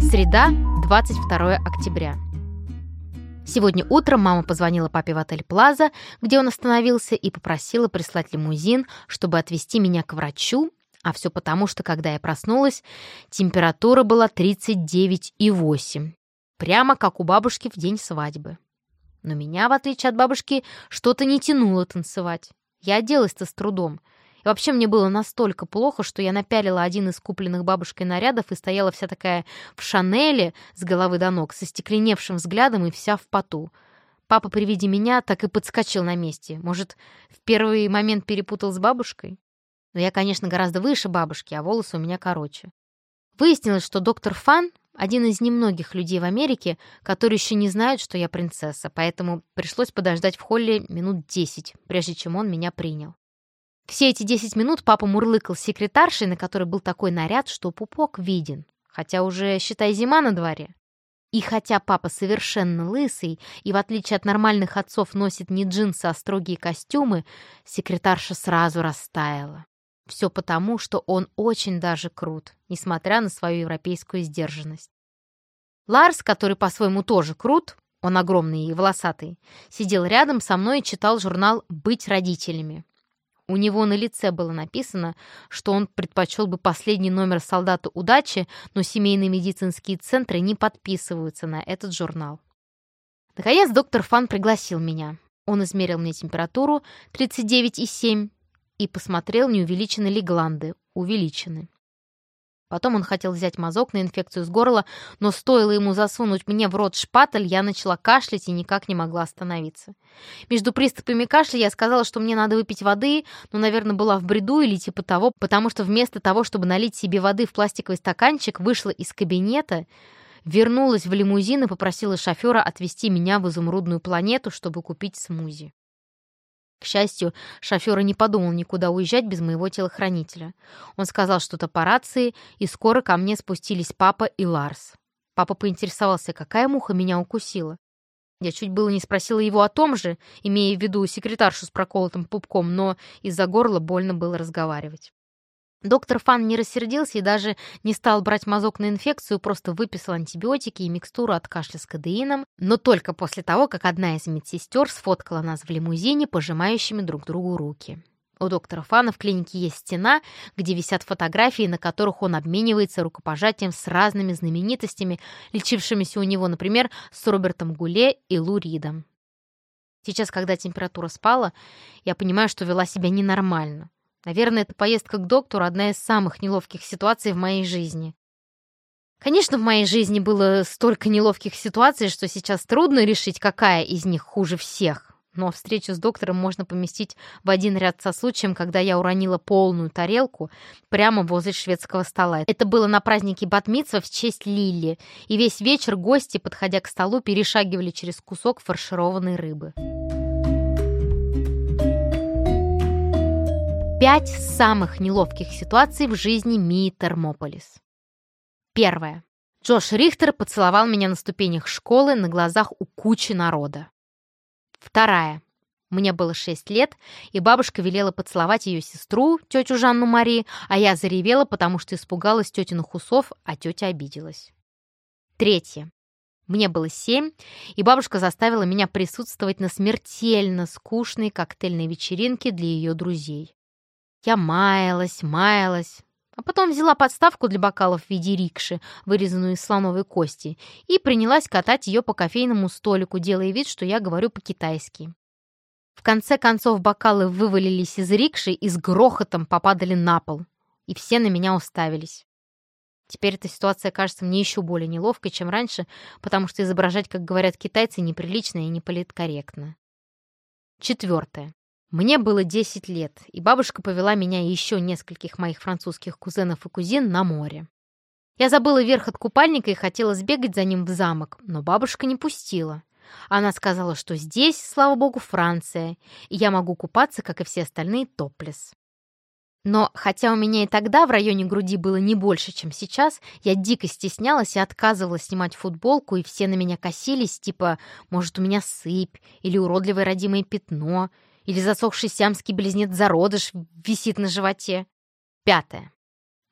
Среда, 22 октября. Сегодня утром мама позвонила папе в отель «Плаза», где он остановился, и попросила прислать лимузин, чтобы отвезти меня к врачу, а все потому, что, когда я проснулась, температура была 39,8. Прямо как у бабушки в день свадьбы. Но меня, в отличие от бабушки, что-то не тянуло танцевать. Я оделась-то с трудом. И вообще мне было настолько плохо, что я напялила один из купленных бабушкой нарядов и стояла вся такая в шанеле с головы до ног, со стекленевшим взглядом и вся в поту. Папа при виде меня так и подскочил на месте. Может, в первый момент перепутал с бабушкой? Но я, конечно, гораздо выше бабушки, а волосы у меня короче. Выяснилось, что доктор Фан — один из немногих людей в Америке, которые еще не знают, что я принцесса, поэтому пришлось подождать в холле минут десять, прежде чем он меня принял. Все эти десять минут папа мурлыкал секретаршей, на которой был такой наряд, что пупок виден, хотя уже, считай, зима на дворе. И хотя папа совершенно лысый и, в отличие от нормальных отцов, носит не джинсы, а строгие костюмы, секретарша сразу растаяла. Все потому, что он очень даже крут, несмотря на свою европейскую сдержанность. Ларс, который по-своему тоже крут, он огромный и волосатый, сидел рядом со мной и читал журнал «Быть родителями». У него на лице было написано, что он предпочел бы последний номер «Солдата удачи», но семейные медицинские центры не подписываются на этот журнал. Наконец доктор Фан пригласил меня. Он измерил мне температуру 39,7 и посмотрел, не увеличены ли гланды. Увеличены. Потом он хотел взять мазок на инфекцию с горла, но стоило ему засунуть мне в рот шпатель, я начала кашлять и никак не могла остановиться. Между приступами кашля я сказала, что мне надо выпить воды, но, наверное, была в бреду или типа того, потому что вместо того, чтобы налить себе воды в пластиковый стаканчик, вышла из кабинета, вернулась в лимузин и попросила шофера отвезти меня в изумрудную планету, чтобы купить смузи. К счастью, шофер не подумал никуда уезжать без моего телохранителя. Он сказал что-то по рации, и скоро ко мне спустились папа и Ларс. Папа поинтересовался, какая муха меня укусила. Я чуть было не спросила его о том же, имея в виду секретаршу с проколотым пупком, но из-за горла больно было разговаривать. Доктор Фан не рассердился и даже не стал брать мазок на инфекцию, просто выписал антибиотики и микстуру от кашля с кадеином, но только после того, как одна из медсестер сфоткала нас в лимузине, пожимающими друг другу руки. У доктора Фана в клинике есть стена, где висят фотографии, на которых он обменивается рукопожатием с разными знаменитостями, лечившимися у него, например, с Робертом Гуле и Лу Ридом. Сейчас, когда температура спала, я понимаю, что вела себя ненормально. Наверное, эта поездка к доктору — одна из самых неловких ситуаций в моей жизни. Конечно, в моей жизни было столько неловких ситуаций, что сейчас трудно решить, какая из них хуже всех. Но встречу с доктором можно поместить в один ряд со случаем, когда я уронила полную тарелку прямо возле шведского стола. Это было на празднике Батмитсва в честь Лили, и весь вечер гости, подходя к столу, перешагивали через кусок фаршированной рыбы. Пять самых неловких ситуаций в жизни Мии Термополис. Первое. Джош Рихтер поцеловал меня на ступенях школы на глазах у кучи народа. Вторая. Мне было шесть лет, и бабушка велела поцеловать ее сестру, тетю Жанну Мари, а я заревела, потому что испугалась тетиных усов, а тетя обиделась. Третье. Мне было семь, и бабушка заставила меня присутствовать на смертельно скучной коктейльной вечеринке для ее друзей. Я маялась, маялась, а потом взяла подставку для бокалов в виде рикши, вырезанную из слоновой кости, и принялась катать ее по кофейному столику, делая вид, что я говорю по-китайски. В конце концов бокалы вывалились из рикши и с грохотом попадали на пол, и все на меня уставились. Теперь эта ситуация кажется мне еще более неловкой, чем раньше, потому что изображать, как говорят китайцы, неприлично и неполиткорректно. Четвертое. Мне было 10 лет, и бабушка повела меня и еще нескольких моих французских кузенов и кузин на море. Я забыла верх от купальника и хотела сбегать за ним в замок, но бабушка не пустила. Она сказала, что здесь, слава богу, Франция, и я могу купаться, как и все остальные, топлес. Но хотя у меня и тогда в районе груди было не больше, чем сейчас, я дико стеснялась и отказывала снимать футболку, и все на меня косились, типа, может, у меня сыпь или уродливое родимое пятно — Или засохший сиамский близнец-зародыш висит на животе? Пятое.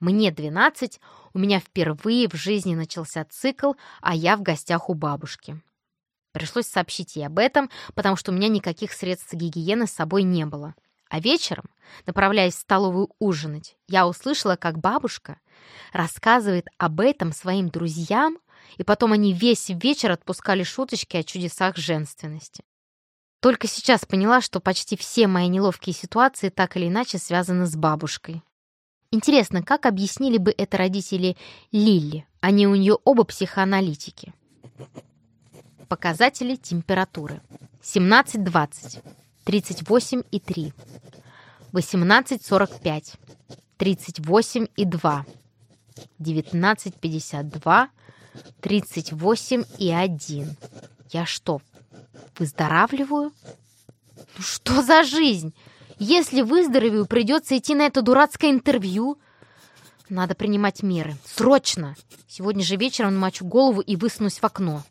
Мне 12, у меня впервые в жизни начался цикл, а я в гостях у бабушки. Пришлось сообщить ей об этом, потому что у меня никаких средств гигиены с собой не было. А вечером, направляясь в столовую ужинать, я услышала, как бабушка рассказывает об этом своим друзьям, и потом они весь вечер отпускали шуточки о чудесах женственности. Только сейчас поняла, что почти все мои неловкие ситуации так или иначе связаны с бабушкой. Интересно, как объяснили бы это родители Лилли? Они у нее оба психоаналитики. Показатели температуры. 17-20. 38,3. 18,45. 38,2. 19,52. 38,1. Я что, выздоравливаю? Ну что за жизнь? Если выздоровею, придется идти на это дурацкое интервью. Надо принимать меры. Срочно! Сегодня же вечером намочу голову и высунусь в окно.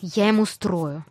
Я ему устрою.